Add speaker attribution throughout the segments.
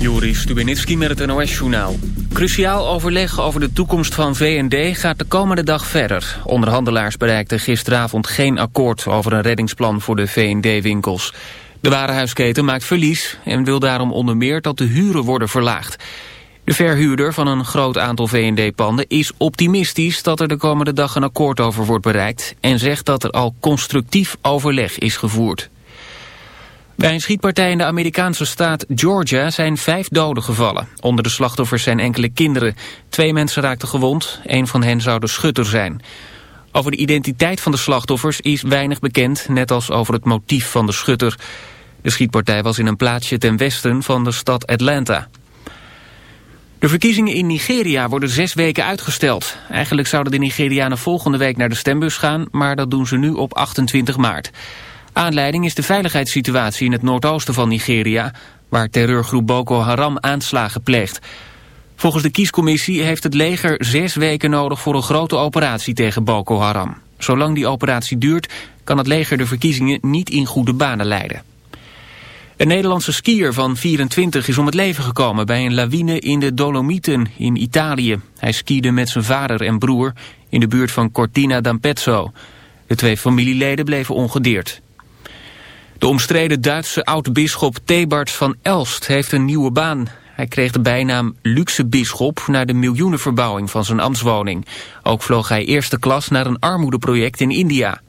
Speaker 1: Joris Stubenitski met het NOS-journaal. Cruciaal overleg over de toekomst van VND gaat de komende dag verder. Onderhandelaars bereikten gisteravond geen akkoord over een reddingsplan voor de VND-winkels. De warenhuisketen maakt verlies en wil daarom onder meer dat de huren worden verlaagd. De verhuurder van een groot aantal VND-panden is optimistisch dat er de komende dag een akkoord over wordt bereikt... en zegt dat er al constructief overleg is gevoerd. Bij een schietpartij in de Amerikaanse staat Georgia zijn vijf doden gevallen. Onder de slachtoffers zijn enkele kinderen. Twee mensen raakten gewond, een van hen zou de schutter zijn. Over de identiteit van de slachtoffers is weinig bekend, net als over het motief van de schutter. De schietpartij was in een plaatsje ten westen van de stad Atlanta. De verkiezingen in Nigeria worden zes weken uitgesteld. Eigenlijk zouden de Nigerianen volgende week naar de stembus gaan, maar dat doen ze nu op 28 maart. Aanleiding is de veiligheidssituatie in het noordoosten van Nigeria... waar terreurgroep Boko Haram aanslagen pleegt. Volgens de kiescommissie heeft het leger zes weken nodig... voor een grote operatie tegen Boko Haram. Zolang die operatie duurt, kan het leger de verkiezingen niet in goede banen leiden. Een Nederlandse skier van 24 is om het leven gekomen bij een lawine in de Dolomieten in Italië. Hij skiede met zijn vader en broer in de buurt van Cortina d'Ampezzo. De twee familieleden bleven ongedeerd. De omstreden Duitse oud-bisschop Thebarts van Elst heeft een nieuwe baan. Hij kreeg de bijnaam luxe bisschop na de miljoenenverbouwing van zijn ambtswoning. Ook vloog hij eerste klas naar een armoedeproject in India.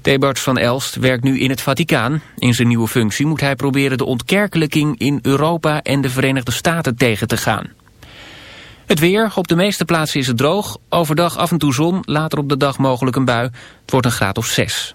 Speaker 1: Thebarts van Elst werkt nu in het Vaticaan. In zijn nieuwe functie moet hij proberen de ontkerkelijking in Europa en de Verenigde Staten tegen te gaan. Het weer, op de meeste plaatsen is het droog. Overdag af en toe zon, later op de dag mogelijk een bui. Het wordt een graad of 6.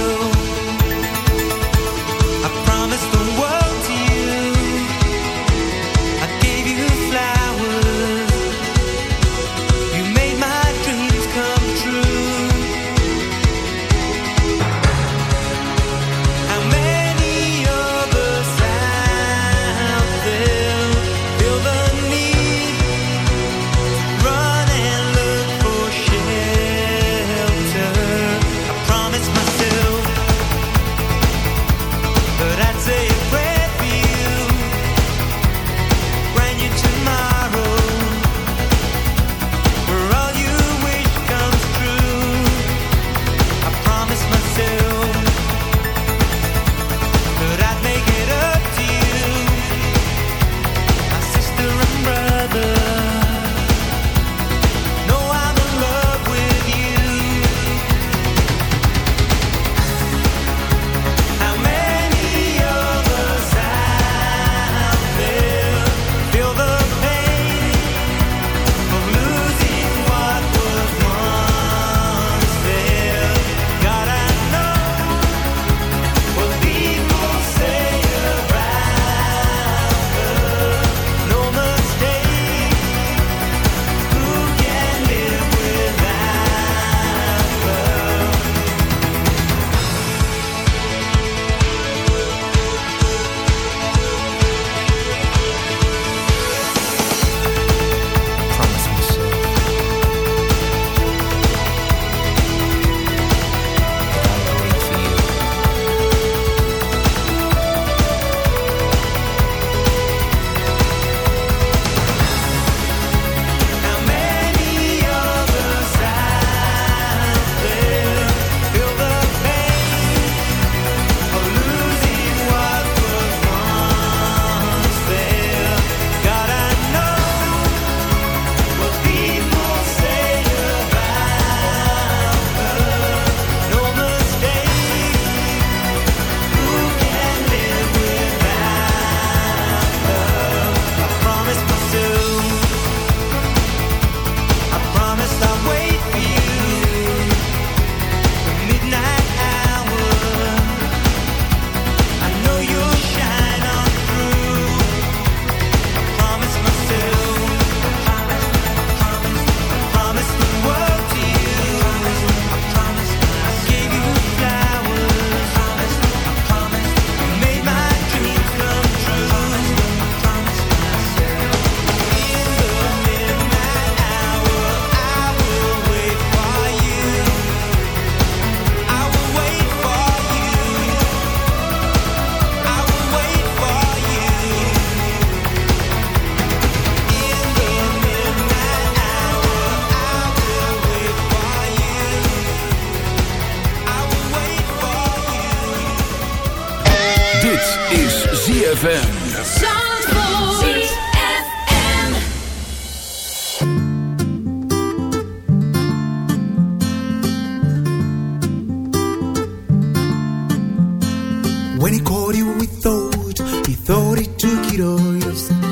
Speaker 2: He caught you, we thought he thought he took it all. He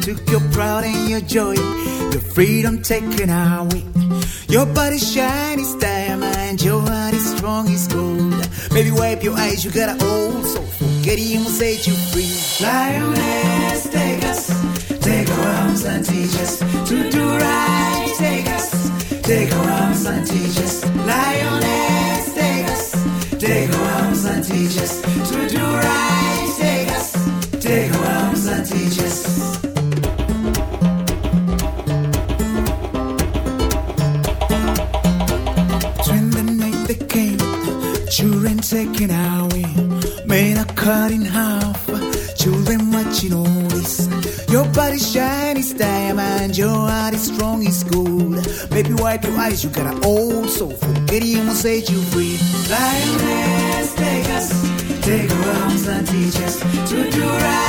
Speaker 2: took your pride and your joy, your freedom taken away. Your body shiny as diamond, your heart is strong as gold. Maybe wipe your eyes, you got an old soul. Forget set you free. Lioness, take us, take our arms and teach us to do right. Take us, take our arms and teach us. Lioness, take us, take our arms and teach us cut in half, children watching all this. Your body shiny as diamond, your heart is strong as gold. Baby, wipe your eyes, you got an old soul. Forget him will set you free. Lioness, take us, take our arms and teach us to do right.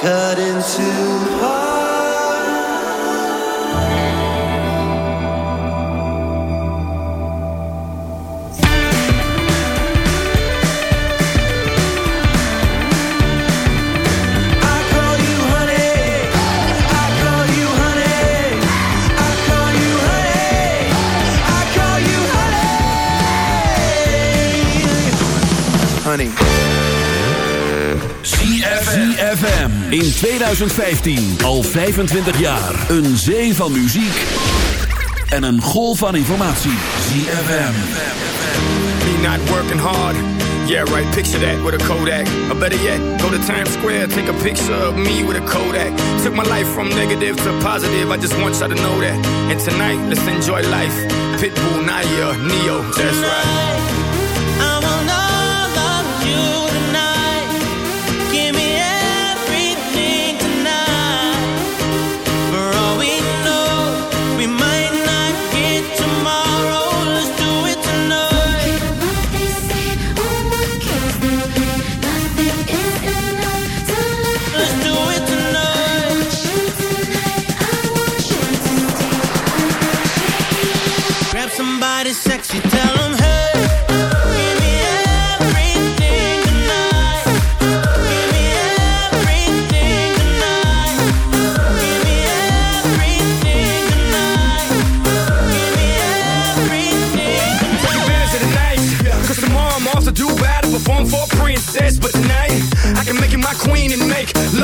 Speaker 3: cut into parts.
Speaker 4: In 2015. Al 25 jaar. Een zee van muziek. En een golf van informatie. ZFM.
Speaker 5: Me not working hard. Yeah, right, picture that with a Kodak. Or better yet, go to Times Square, take a picture of me with a Kodak. Took my life from negative to positive, I just want y'all to know that. And tonight, let's enjoy life. Pitbull, Naya, Neo, that's right.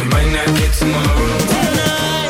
Speaker 5: We might not get tomorrow